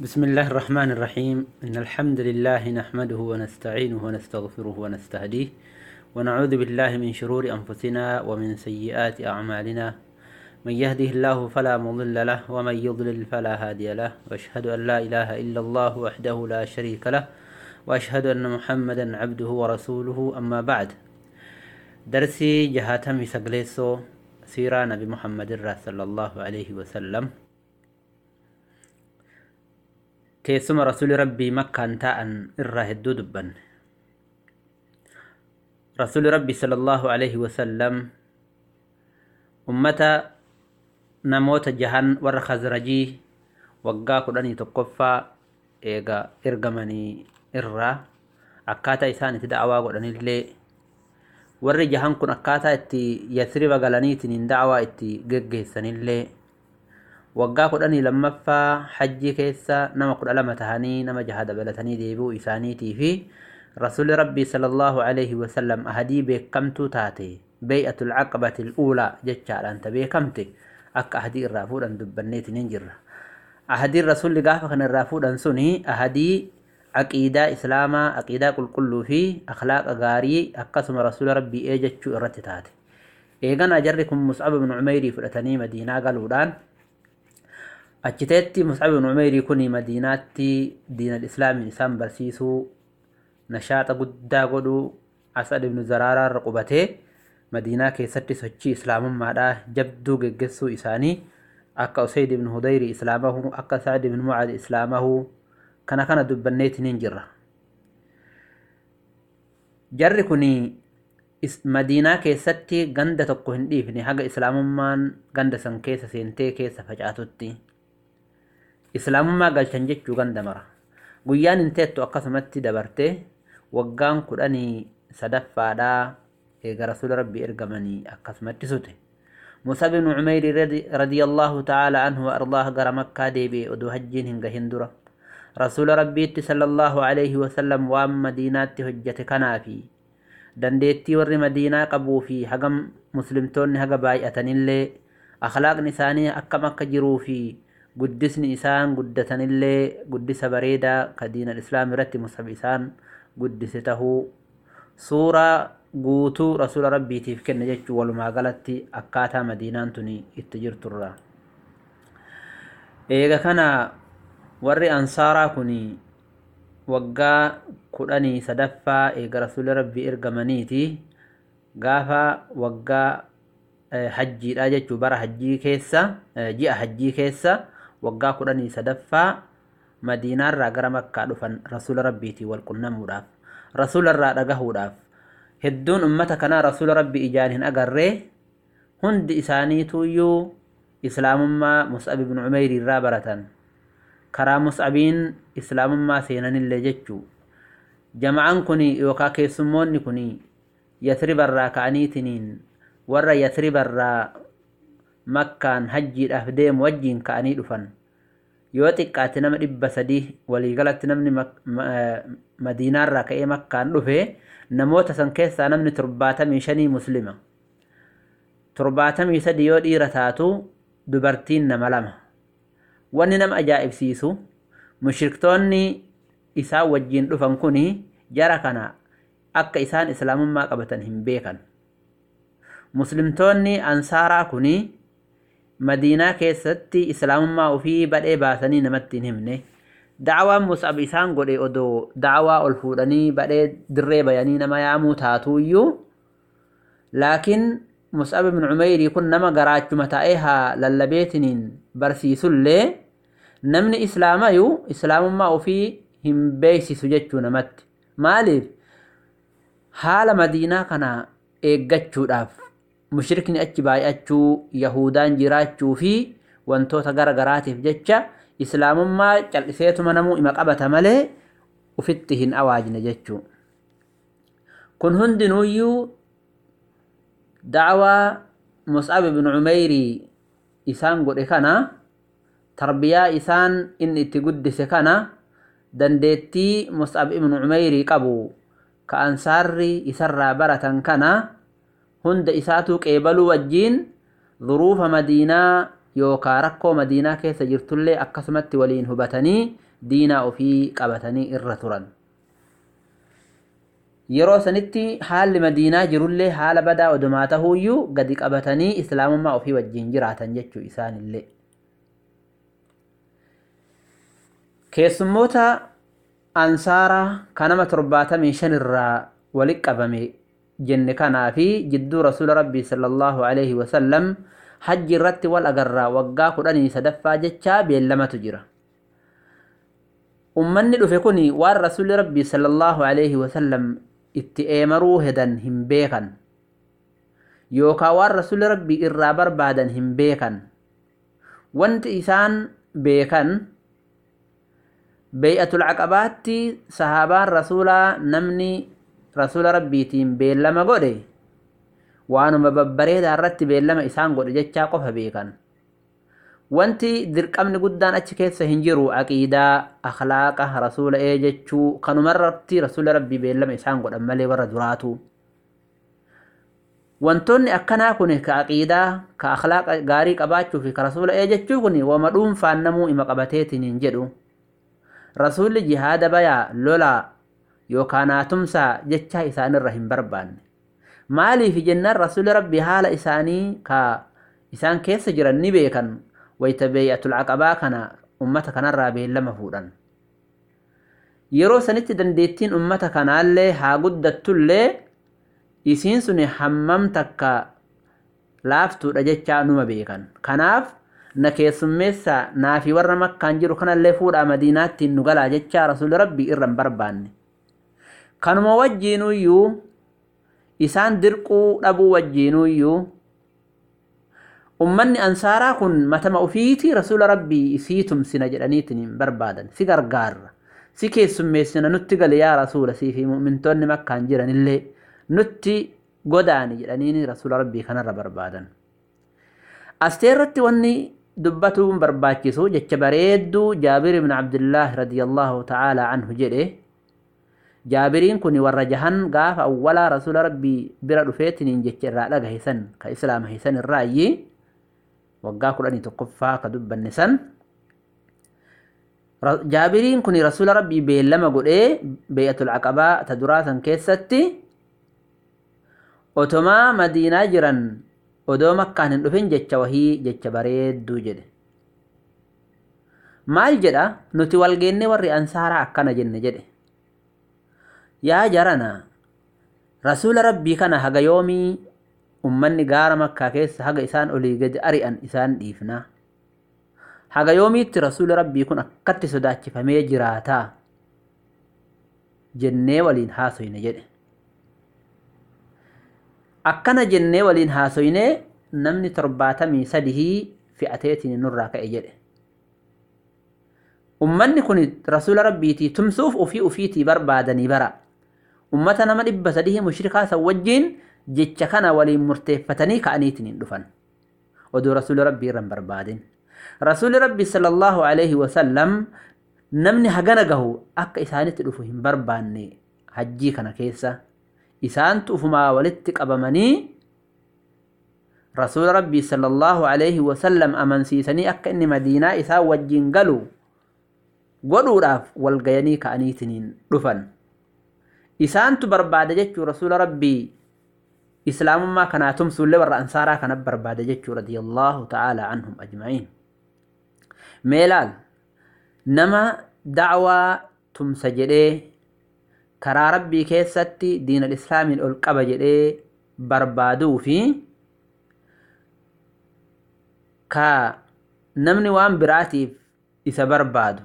بسم الله الرحمن الرحيم إن الحمد لله نحمده ونستعينه ونستغفره ونستهديه ونعوذ بالله من شرور أنفسنا ومن سيئات أعمالنا من يهده الله فلا مضل له ومن يضلل فلا هادي له وأشهد أن لا إله إلا الله وحده لا شريك له وأشهد أن محمدا عبده ورسوله أما بعد درسي جهاتم سقليسو سيرة نبي محمد صلى الله عليه وسلم teessuma rasuli rabbii makkaan ta'an irraa hedduu dubbanne. Rasuli rabbii sallallahu alaihi wasallam ummata namoota jahan warra khazrajii waggaa kudhanii tokkoffaa eega ergamanii irraa akkaataa isaan itti da'awaa godhanillee warri jahan kun akkaataa itti yasriba galaniitiin da'awaa itti geggeessanillee waggaa kudhanii lammaffaa hajjii keessa nama kudha lama tahanii nama jaha dabalatanii deebi'uu isaaniitii fi rasuli rabbii sallallahu alaihi wasallam ahadii beekamtuu taate beey'atul caqabatil uulaa jechaadhaan ta beekamte akka ahadii irraa fuudhan dubbanneetiin hin jirra ahadiin rasulli gaafa kana irraa fuudhan suni ahadii aqiidaa islaamaa aqiidaa qulqulluu fi akhlaaqa gaarii akkasuma rasula rabbii eejechuu irratti taate eeganaa jarri kun mus'ab ibn umeyrii fudhatanii madiinaa galuudhaan achiteetti mus'ab ibn umeyrii kun madiinaatti diinal islaamiin isaan barsiisuu nashaaxa guddaa godhuu asad ibnu zaraaraa irra qubatee madiinaa keessatti sochii islaamummaadhaa jabduu geggeessuu isaanii akka usayd ibn hudayri islaamahu akka sa'd ibn mucad islaamahu kana kana dubbanneetiin hin jirra. Jarri kun madiinaa keessatti ganda tokko hin dhiifne haga islaamummaan ganda san keessa seentee keessa facaatutti islaamummaa galchan jechuu ganda mara guyyaan hinteettu akkasumatti dabartee waggaan kudhanii sadaffaadhaa eega rasuula rabbii ergamanii akkasumatti sute موسى بن عمير رضي الله تعالى عنه وأرضاه قرى مكة ديبي ودو هجين هنغا هندرة رسول ربي صلى الله عليه وسلم وام مدينات هجة كنافي dandeettii warri madiinaa qabuu fi haga muslimtoonni haga baay'atan illee akhlaaqni isaanii akkam akka jiruu fi guddisni isaan guddatanillee guddisa bareedaa ka diinal islaam irratti musab isaan guddise tahuu suuraa guutuu rasula rabbiitiif kenne jechuu walumaa galatti akkaataa madiinaan tuni itti jirturra. Eega kana warri ansaaraa kun waggaa kudhanii sadaffaa eega rasuli rabbii ergamaniiti. Gaafa waggaa hajjiidha jechuu bara hajjii keessa ji'a hajjii keessa waggaa kudhanii sadaffaa madiinaarraa gara makkaa dhufan rasula rabbiitii wal qunnamuudhaaf rasularraa dhagahuudhaaf. Hedduun ummata kanaa rasula rabbii ijaan hin agarree? Hundi isaaniituyyuu islaamummaa mus'ab ibn umeyri irraa baratan. Karaa mus'abiin islaamummaa seenanillee jechuu. Jama'an kun yookaa keessummoonni kun yasribarraa ka'aniitiniin warra yasribarraa makkaan hajjiidhaaf deemu wajjiin ka'anii dhufan. Yoo xiqqaate nama dhibba sadii waliigalatti namni madiinaarraa ka'ee makkaan dhufe namoota san keessaa namni torbaatamii shanii muslima. Torbaatamii sadi yoo dhiira taatu dubartiin nama lama. Wanni nama ajaa'ibsiisu mushriktoonni isaan wajjiin dhufan kun jara kana akka isaan islaamummaa qabatan hin beekan. Muslimtoonni ansaaraa kun madiinaa keessatti islaamummaa ofii badhee baasanii namatti hin himne. Da'awaan mus'ab isaan godhe odoo da'awaa ol fuudhanii badhee dirree bayanii nama yaamuu taatuuyyuu laakiin mus'ab ibn umeyrii kun nama garaachuma ta'ee haa lallabeetiniin barsiisullee namni islaamayu islaamummaa ofii hin beeksisu jechuu namatti. Maaliif? Haala madiinaa kana eeggachuudhaaf mushrikni achi baay'achuu yahudaan jiraachuu fi wantoota gara garaatiif jecha islaamummaa cal'iseetuma namuu ima qabata malee ufitti hin awaajne jechuu. Kun hundinuuyyuu da'awaa mus'ab ibn umeyrii isaan godhe kana tarbiyaa isaan inni itti guddise kana dandeettii mus'ab ibn umeyrii qabu ka ansaarri isarraa baratan kana hunda isaatuu qeebaluu wajjiin dhuruufa madiinaa yookaa rakkoo madiinaa keessa jirtullee akkasumatti waliin hubatanii diinaa ofii qabatanii irra turan. Yeroo sanitti haalli madiinaa jirullee haala badaa odumaa tahuuyyuu gadi qabatanii islaamummaa ofii wajjiin jiraatan jechuu isaanillee. Keessummoota ansaaraa kanama torbaatamii shan irraa walitti qabame jenne kanaa fi jidduu rasuula rabbii sallallahu alaihi wasallam hajji irratti wal agarraa waggaa kudhanii sadaffaa jechaa beellamatu jira ummanni dhufe kun waan rasuulli rabbii sallallahu alaihi wasallam itti eemaruu hedan hin beekan yookaa waan rasuulli rabbii irraa barbaadan hin beekan wanti isaan beekan beey'atul caqabaatti sahaabaan rasuulaa namni rasuula rabbiitiin beellama godhe waanuma babbareedaa irratti beellama isaan godhe jechaa qofa beekan. Wanti dirqamni guddaan achi keessa hin jiru aqiidaa akhlaaqa rasuula ee jechuu kanumarratti rasuula rabbii beellama isaan godhan malee warra duraatu. Wantoonni akkanaa kun ka aqiidaa ka akhlaaqa gaarii qabaachuu fi ka rasuula ee jechuu kun wama dhuunfaan namuu ima qabateetiin hin jedhu. Rasuulli jihaada bayaa lolaa yookaan naatumsaa jechaa isaanirra hin barbaanne. Maaliif jennaan rasuulli rabbii haala isaanii ka isaan keessa jiran ni beekan wayta beey'atul caqabaa kana ummata kanarraa beellama fuudhan. Yeroo sanitti dandeettiin ummata kanaallee haa guddattullee isiin sun hammam takka laaftuudha jechaa numa beekan. Kanaaf na keessummeessaa naafi warra makkaan jiru kanallee fuudhaa madiinaattiin nu galaa jechaa rasuulli rabbii irra hin barbaanne kanuma wajjiinuyyuu isaan dirquu dhabuu wajjiinuyyuu ummanni ansaaraa kun matama ufiitii rasuula rabbii isii tumsina jedhaniitiin hin barbaadan si gargaarra si keessummeessina nutti gale yaa rasuula sii fi mu'mintoonni makkaan jiranillee nutti godaani jedhaniini rasuula rabbii kanarra barbaadan asteerratti wanni dubbatuun barbaachisu jecha bareedduu jaabir ibn abdillaahi radiyallaahu ta'aalaa anhu jedhe jaabiriin kun warra jahan gaafa awwalaa rasuula rabbii bira dhufeetiniin jecha irraa dhagahe san ka islaama hisan irraayyi waggaa kudhanii tokkoffaa ka dubbanne san. Jaabiriin kun rasuula rabbii beellama godhee beeyatul aqabaa ta duraa san keessatti otomaa madiinaa jiran odoo makkaan hin dhufin jecha wahii jecha bareedduu jedhe. Maal jedha? Nuti walgeenne warri ansaaraa akkana jenne jedhe yaa jarana rasuula rabbii kana haga yoomii ummanni gaara makkaa keessa haga isaan olii gadi ari'an isaan dhiifna haga yoomiitti rasuuli rabbii kun akkatti sodaachifamee jiraataa jennee waliin haasoyne jedhe akkana jennee waliin haasoyne namni torbaatamii sadihii fi'ateetiin nurraa ka'e jedhe ummanni kun rasuula rabbiitii tumsuuf ufii ufiitii barbaadanii bara أمتا نما دب سديه مشركا سوجين جيتشا كان ولي مرتفتني كأنيتنين دفن ودو رسول ربي رمبر بادين رسول ربي صلى الله عليه وسلم نمني هغنقه أك إساني تدفهم برباني حجي كان كيسا إسان تفما ولدتك أبماني رسول ربي صلى الله عليه وسلم أمن سيساني أك إني مدينة إسا وجين قلو قلو راف والغياني كأنيتنين دفن isaantu barbaada jechuu rasuula rabbii islaamummaa kanaa tumsuullee warra ansaaraa kana barbaada jechuu radiyallaahu ta'aalaa anhum ajma'iin. Meelaal nama dacwaa tumsa jedhee karaa rabbii keessatti diinal islaamiin ol qaba jedhee barbaaduu fi ka namni waan biraatiif isa barbaadu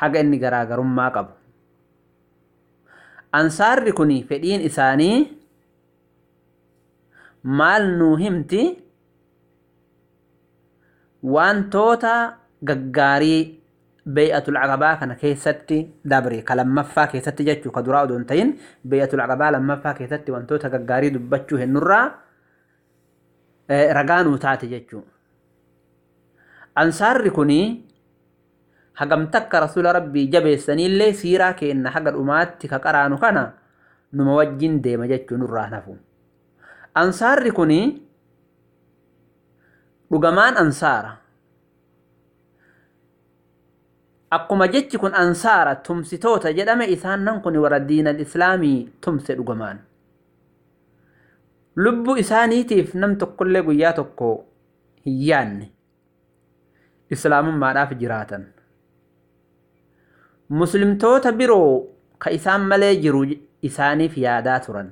haga inni garaagarummaa qabu ansaarri kun fedhiin isaanii maal nuu himti? Wantoota gaggaarii bee'atul aqabaa kana keessatti dabre ka lammaffaa keessatti jechuu ka duraa odoo hin ta'in bee'atul aqabaa lammaffaa keessatti wantoota gaggaarii dubbachuu hennurraa ragaa nuu taate jechuu. Ansaarri kunii هجم تك رسول ربي جب السنين اللي سيرا كأن حجر أماتك قرانو كنا نموجين دي مجدشون الرهنفو أنصار ركوني رقمان أنصار أقو مجدشكون أنصار تمسيتوتا جدام إثان ننكوني ورا الدين الإسلامي تمسي رقمان لبو إثاني تيف نمتو كل قياتوكو هياني إسلام ما رافجراتن muslimtoota biroo ka isaan malee jiru isaaniif yaadaa turan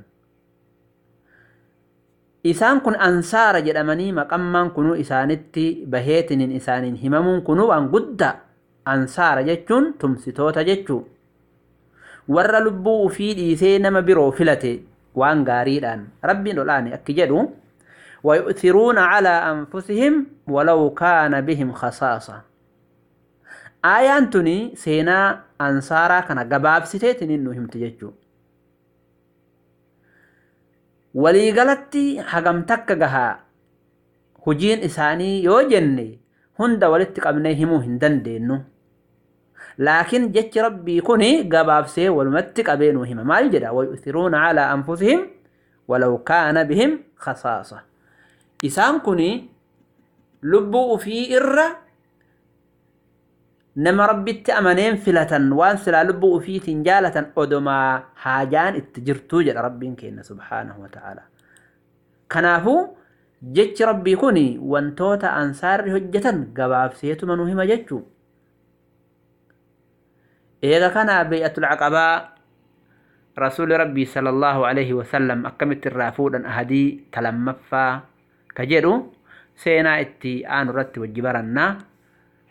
isaan kun ansaara jedhamanii maqammaan kunuu isaanitti baheetiniin isaaniin himamuun kunuu waan guddaa ansaara jechuun tumsitoota jechuu warra lubbuu ufii dhiisee nama biroo filate waan gaariidhaan rabbiin olaane akki jedhu ويؤثرون على أنفسهم ولو كان بهم خصاصة Aayaan tun seenaa ansaaraa kana gabaabsiteetiin nu himti jechuudha. Waliigalatti hagam takka gahaa hojiin isaanii yoo jenne hunda walitti qabnee himuu hin dandeenyu. Laakiin jechi rabbii kun gabaabsee walumatti qabee nu hima. Maal jedha? Wayuthiruuna alaa anfusihim walaw kaana bihim khasaasa. Isaan kun lubbuu ofii irra نما ربيت أمانين فلتا وانسلا لبؤ في تنجالة أدما حاجان اتجرتوج ربين كينا سبحانه وتعالى كنافو جج ربي كوني وانتوتا أنصار هجة قباب سيت منوهما ججو إذا كان بيئة العقباء رسول ربي صلى الله عليه وسلم أقمت الرافود أهدي تلمفا كجدو سينا اتي آن رت وجبرنا